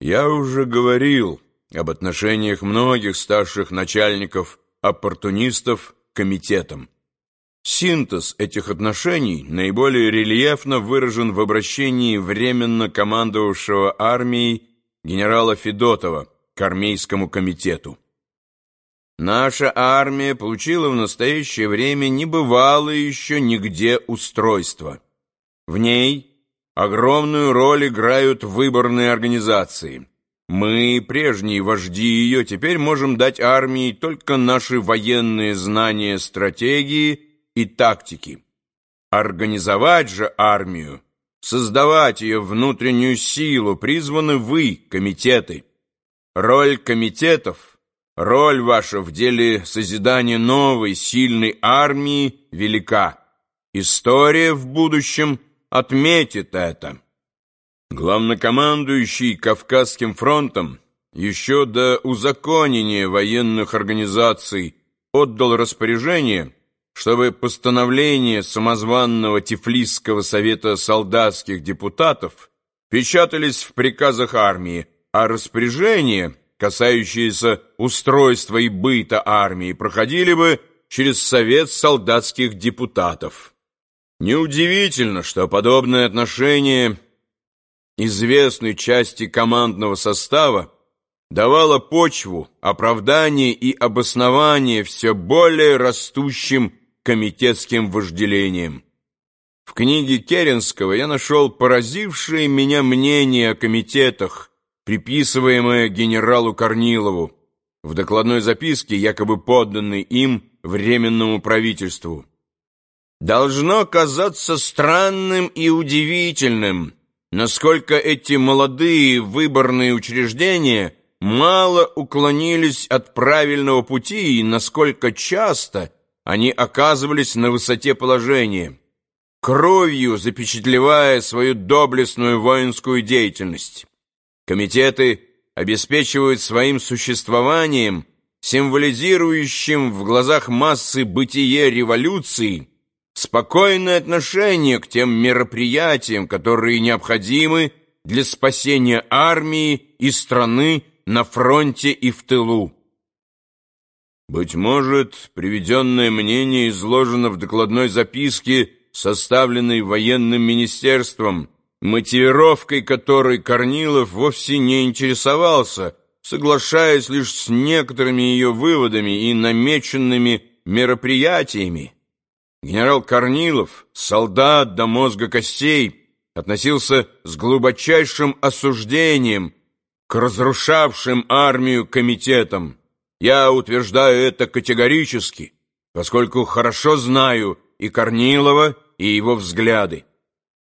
Я уже говорил об отношениях многих старших начальников-оппортунистов к комитетам. Синтез этих отношений наиболее рельефно выражен в обращении временно командовавшего армией генерала Федотова к армейскому комитету. Наша армия получила в настоящее время небывалое еще нигде устройство. В ней огромную роль играют выборные организации. Мы, прежние вожди ее, теперь можем дать армии только наши военные знания стратегии и тактики. Организовать же армию, создавать ее внутреннюю силу призваны вы, комитеты. Роль комитетов, роль ваша в деле созидания новой сильной армии велика. История в будущем – отметит это. Главнокомандующий Кавказским фронтом еще до узаконения военных организаций отдал распоряжение, чтобы постановления самозванного Тифлисского совета солдатских депутатов печатались в приказах армии, а распоряжения, касающиеся устройства и быта армии, проходили бы через совет солдатских депутатов. Неудивительно, что подобное отношение известной части командного состава давало почву, оправдание и обоснование все более растущим комитетским вожделением. В книге Керенского я нашел поразившее меня мнение о комитетах, приписываемое генералу Корнилову, в докладной записке, якобы подданной им Временному правительству. Должно казаться странным и удивительным, насколько эти молодые выборные учреждения мало уклонились от правильного пути и насколько часто они оказывались на высоте положения, кровью запечатлевая свою доблестную воинскую деятельность. Комитеты обеспечивают своим существованием, символизирующим в глазах массы бытие революции, спокойное отношение к тем мероприятиям, которые необходимы для спасения армии и страны на фронте и в тылу. Быть может, приведенное мнение изложено в докладной записке, составленной военным министерством, мотивировкой которой Корнилов вовсе не интересовался, соглашаясь лишь с некоторыми ее выводами и намеченными мероприятиями. Генерал Корнилов, солдат до мозга костей, относился с глубочайшим осуждением к разрушавшим армию комитетам. Я утверждаю это категорически, поскольку хорошо знаю и Корнилова, и его взгляды.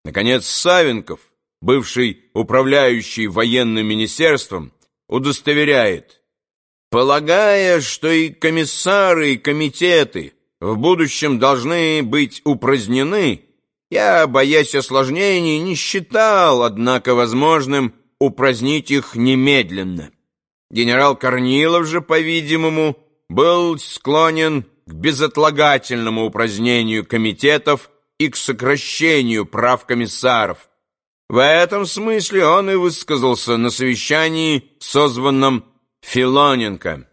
Наконец, Савенков, бывший управляющий военным министерством, удостоверяет, полагая, что и комиссары, и комитеты – в будущем должны быть упразднены, я, боясь осложнений, не считал, однако, возможным упразднить их немедленно. Генерал Корнилов же, по-видимому, был склонен к безотлагательному упразднению комитетов и к сокращению прав комиссаров. В этом смысле он и высказался на совещании, созванном Филоненко.